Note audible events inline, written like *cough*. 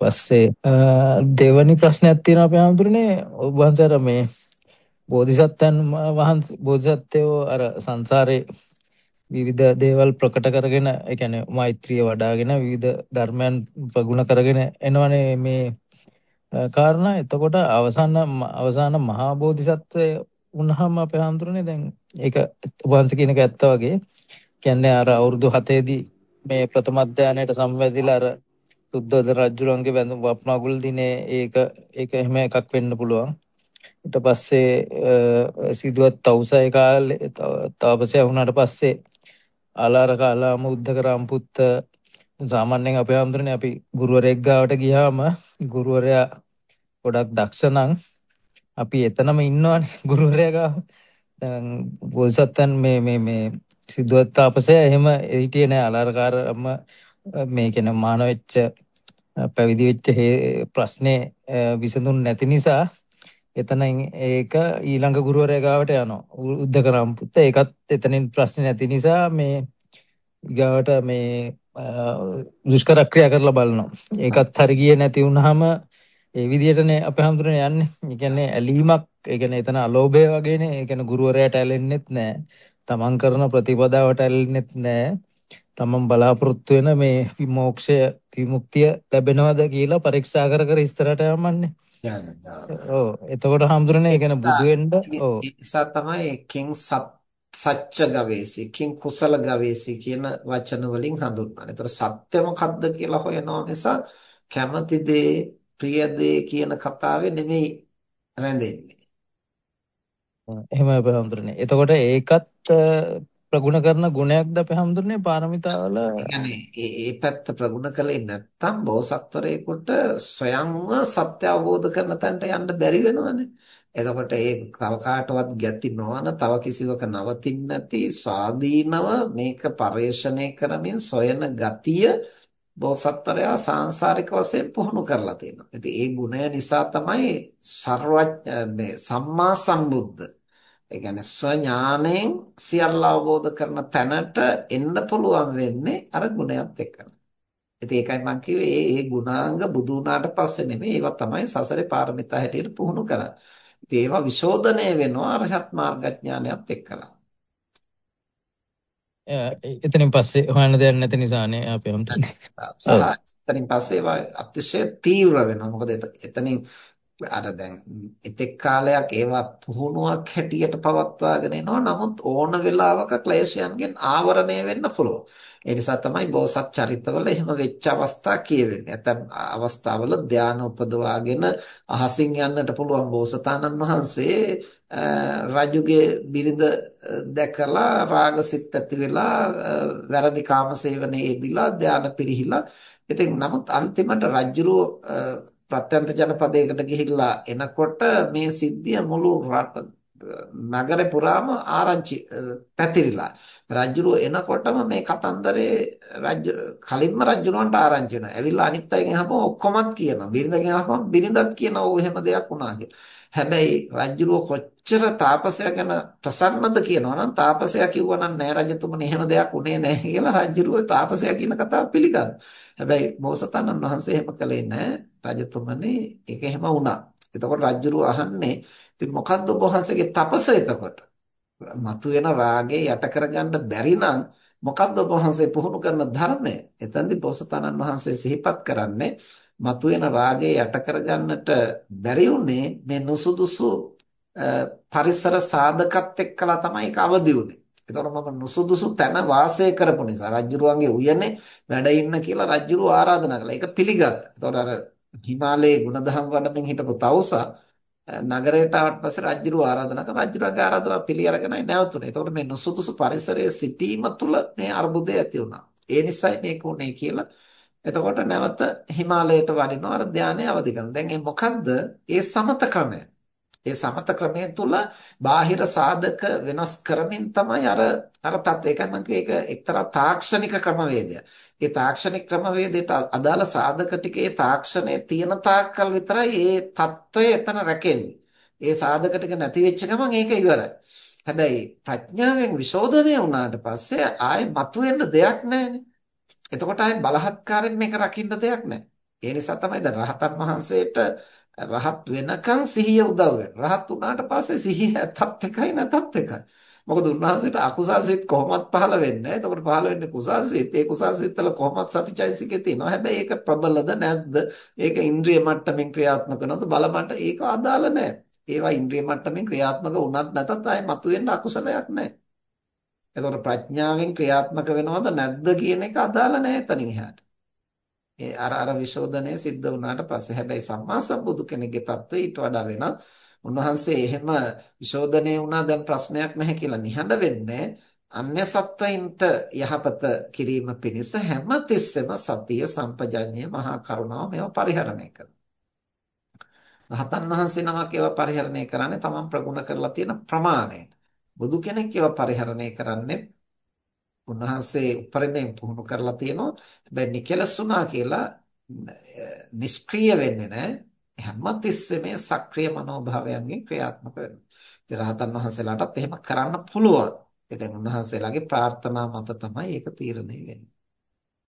පස්සේ දෙවනි ප්‍රශ්නයක් තියෙනවා අපි හඳුරන්නේ ඔබ වහන්සේ අර මේ බෝධිසත්වයන් වහන්සේ බෝධිසත්වයෝ අර සංසාරේ විවිධ දේවල් ප්‍රකට කරගෙන ඒ කියන්නේ මෛත්‍රිය වඩ아가ගෙන විවිධ ධර්මයන් ප්‍රගුණ කරගෙන එනවනේ මේ කාරණා. එතකොට අවසාන අවසාන මහා බෝධිසත්වය වුණාම අපේ හඳුරන්නේ දැන් ඒක වංශ කියන එක ඇත්ත වගේ. කියන්නේ අර අවුරුදු 7 දී මේ ප්‍රථම අධ්‍යයනයට සම්වැදිලා අර සුද්ධෝදන රජුලන්ගේ වැඳුම් වප්මගුල් දිනේ ඒක ඒක එහෙම එකක් වෙන්න පුළුවන් ඊට පස්සේ සිදුවත් තවුසයි කාලේ තාපසයා වුණාට පස්සේ ආලාර කාලාම උද්දකරම් පුත්ත සාමාන්‍යයෙන් අපේ හඳුරන්නේ අපි ගුරුවරයෙක් ගාවට ගියාම ගුරුවරයා ගොඩක් දක්ෂ නම් අපි එතනම ඉන්නවනේ *laughs* ගුරුවරයා ගාව. දැන් බෝසත්යන් මේ මේ මේ සිද්ධාර්ථ තාපසය එහෙම හිටියේ නෑ අලාරකාරම මේ කියන මාන වෙච්ච පැවිදි වෙච්ච ප්‍රශ්නේ විසඳුන් නැති නිසා එතන ඒක ඊළඟ ගුරුවරයා ගාවට යනවා. උද්දකරම් පුත්ත ඒකත් එතනින් ප්‍රශ්නේ නැති නිසා මේ ගාවට මේ දුෂ්කර ක්‍රියා කරලා බලනවා. ඒකත් හරි ගියේ නැති වුනහම ඒ විදිහටනේ අපේ හැමදෙරේ යන්නේ. ඒ කියන්නේ ඇලීමක්, ඒ කියන්නේ එතන අලෝභය වගේනේ. ඒ කියන්නේ ගුරුවරයාට ඇලෙන්නෙත් නැහැ. තමන් කරන ප්‍රතිපදාවට ඇලෙන්නෙත් නැහැ. තමන් බලාපොරොත්තු වෙන මේ විමෝක්ෂය, විමුක්තිය ලැබෙනවද කියලා පරීක්ෂා කර කර ඉස්සරහට යමන්නේ. ඔව් එතකොට හම්දුරනේ ඒ කියන්නේ බුදු වෙන්න ඔව් නිසා තමයි කිං සච්ච ගවේසි කිං කුසල ගවේසි කියන වචන වලින් හඳුන්වන්නේ. ඒතර සත්‍ය මොකක්ද කියලා හොයනවා නිසා කැමති දේ ප්‍රිය දේ කියන කතාවේ නෙමෙයි රැඳෙන්නේ. එහෙමයි හම්දුරනේ. එතකොට ඒකත් ප්‍රගුණ කරන ගුණයක්ද අපේ හැමදෙරනේ පාරමිතාවල يعني ඒ ඒ පැත්ත ප්‍රගුණ කළේ නැත්තම් බෝසත්වරයෙකුට ස්වයංව සත්‍ය අවබෝධ කරන තැනට යන්න බැරි වෙනවනේ. එතකොට ඒ තව කාටවත් ගැති නොවන තව කිසිවක නවතින්න නැති ස්වාධීනව මේක පරිශ්‍රණය කරමින් සොයන ගතිය බෝසත්තරයා සාංශාරික වශයෙන් පුහුණු කරලා තියෙනවා. ඉතින් ඒ ගුණය නිසා තමයි සර්වඥ සම්මා සම්බුද්ධ ඒ කියන්නේ ස්වඥාණයෙන් සියල්ල අවබෝධ කරන තැනට එන්න පුළුවන් වෙන්නේ අර ගුණයත් එක්කලා. ඉතින් ඒකයි මම කිව්වේ මේ මේ ගුණාංග බුදු වුණාට පස්සේ නෙමෙයි ඒවා තමයි සසරේ පාරමිතා හැටියට පුහුණු කරන්නේ. ඉතින් ඒවා විශෝධනය වෙනවා අරහත් මාර්ගඥානයත් එක්කලා. එතනින් පස්සේ හොයන්න දෙයක් නැති නිසානේ අපි හම්තන්නේ. සහ *laughs* එතනින් පස්සේ ඒවා අතිශය තීව්‍ර වෙනවා. මොකද එතනින් අර දැන් එතෙක් කාලයක් ඒවා පුහුණුවක් හැටියට පවත්වාගෙන එනවා. නමුත් ඕන වෙලාවක ක්ලේශයන්ගෙන් ආවරණය වෙන්න පුළුවන්. ඒ නිසා තමයි බෝසත් චරිතවල එහෙම වෙච්ච අවස්ථා කියවෙන්නේ. නැත්නම් අවස්ථාවල ධානය උපදවාගෙන අහසින් යන්නට පුළුවන් බෝසතාණන් වහන්සේ රජුගේ බිරිඳ දැකලා රාගසිත ඇති වෙලා වැරදි කාමසේවනයේ යෙදිලා ධානය පිරිහිලා. ඉතින් නමුත් අන්තිමට රජුරෝ ප්‍රත්‍යන්ත ජනපදයකට ගිහිල්ලා එනකොට මේ සිද්ධිය මුළු නගරේ පුරාම ආරංචි පැතිරිලා රජුරෝ එනකොටම මේ කතන්දරේ රජ කලින්ම රජුරවන්ට ආරංචි වෙනවා. ඇවිල්ලා අනිත් අයගෙන් අහපුවම ඔක්කොමත් කියනවා. බිරිඳගෙන් අහපුවම බිරිඳත් කියනවා ඔව් එහෙම දෙයක් වුණා කියලා. හැබැයි රජුරෝ කොච්චර තාපසයා ගැන ප්‍රසන්නද කියනවා නම් තාපසයා කිව්වා නම් නෑ රජතුමනි එහෙම දෙයක් උනේ නෑ කියලා රජුරෝ තාපසයා කියන කතාව පිළිගන්නවා. හැබැයි බෝසතාණන් වහන්සේ එහෙම කළේ නෑ. රජතුමනි ඒක එහෙම වුණා. එතකොට රජුරු අහන්නේ ඉතින් මොකද්ද ඔබ වහන්සේගේ තපස එතකොට? මතුවෙන රාගේ යට කරගන්න බැරි නම් මොකද්ද ඔබ වහන්සේ පුහුණු කරන ධර්මය? එතෙන්දී බෝසතාණන් වහන්සේ සිහිපත් කරන්නේ මතුවෙන රාගේ යට කරගන්නට බැරි උනේ මේ නුසුදුසු පරිසර සාධකත් එක්කලා තමයි ඒක අවදි උනේ. එතකොට මම නුසුදුසු තැන වාසය කරපු නිසා රජුරුවන්ගේ උයනේ වැඩ ඉන්න කියලා රජුරුව ආරාධනා කළා. ඒක පිළිගත්තා. එතකොට අර හිමාලයේ ගුණධම් වඩමින් හිටපු තවුසා නගරයට ආවට පස්සේ රජුරුව ආරාධනා කරා. රජුරුවන්ගේ ආරාධනාව පිළි අරගෙනයි නැවතුනේ. එතකොට මේ නුසුදුසු පරිසරයේ සිටීම තුළ මේ අර්බුදය ඇති වුණා. ඒ නිසයි මේක උනේ කියලා. එතකොට නැවත හිමාලයට වඩිනවා අර ධානය අවදි කරනවා. දැන් මේ මොකද්ද? ඒ සමත ක්‍රමය. ඒ සමත ක්‍රමය තුල බාහිර සාධක වෙනස් කරමින් තමයි අර අර තත්ත්වය. ඒකයි මම කිව්වේ ඒක එක්තරා තාක්ෂණික ක්‍රමවේදය. ඒ තාක්ෂණික ක්‍රමවේදයට අදාළ සාධක ටිකේ තාක්ෂණයේ තියෙන තාක්කල් විතරයි ඒ තත්ත්වය එතන රැකෙන්නේ. ඒ සාධක ටික නැති වෙච්ච ගමන් ඒක ඉවරයි. හැබැයි ප්‍රඥාවෙන් විශෝධනය වුණාට පස්සේ ආයේ මතුවෙන්න දෙයක් නැහැනේ. එතකොට ආයේ බලහත්කාරයෙන් මේක රකින්න දෙයක් නැහැ. ඒ නිසා තමයි දැන් රහතන් වහන්සේට රහත් වෙනකන් සිහිය උදව් වෙනවා. රහත් වුණාට පස්සේ සිහිය ඇතත් එකයි නැතත් එකයි. මොකද උන්වහන්සේට අකුසල් සිත් කොහොමත් පහළ වෙන්නේ නැහැ. එතකොට පහළ වෙන්නේ කුසල් සිත්. ඒ කුසල් සිත්වල කොහොමත් සතිචෛසිකේ තියෙනවා. හැබැයි ඒක ප්‍රබලද නැද්ද? ඒක ඉන්ද්‍රිය මට්ටමින් ක්‍රියාත්මක වෙනවද? බල මට්ට ඒක අදාළ නැහැ. ඒවා ඉන්ද්‍රිය මට්ටමින් ක්‍රියාත්මක වුණත් නැතත් ආයේ මතුවෙන්න අකුසලයක් නැහැ. එතකොට ප්‍රඥාවෙන් ක්‍රියාත්මක වෙනවද නැද්ද කියන එක අදාළ නැහැ එතනින් එහාට. ඒ අර අර විශෝධනය සිද්ධ වුණාට පස්සේ හැබැයි සම්මා සම්බුදු කෙනෙක්ගේ தত্ত্বය ඊට වඩා වෙනත් උන්වහන්සේ එහෙම විශෝධනය වුණා දැන් ප්‍රශ්නයක් නැහැ කියලා නිහඬ වෙන්නේ අන්‍ය සත්වයින්ට යහපත කිරීම පිණිස හැම තිස්සෙම සතිය සම්පජඤ්ඤය මහා කරුණාව මේව පරිහරණය කරනවා. රහතන් වහන්සේ නමක් ඒවා පරිහරණය කරන්නේ තමන් ප්‍රගුණ කරලා තියෙන ප්‍රමාණයට. බුදු කෙනෙක් ඒවා පරිහරණය කරන්නේ උන්වහන්සේ උපරිමයෙන් පුහුණු කරලා තියෙනවා. හැබැයි නිකලසුණා කියලා නිෂ්ක්‍රීය වෙන්නේ නැහැ. හැමතිස්සෙම මේ සක්‍රීය මනෝභාවයන්ගෙන් ක්‍රියාත්මක වෙනවා. ඉතින් රහතන් වහන්සේලාටත් එහෙම කරන්න පුළුවන්. ඒ දැන් උන්වහන්සේලාගේ ප්‍රාර්ථනා මත තමයි ඒක තීරණය වෙන්නේ.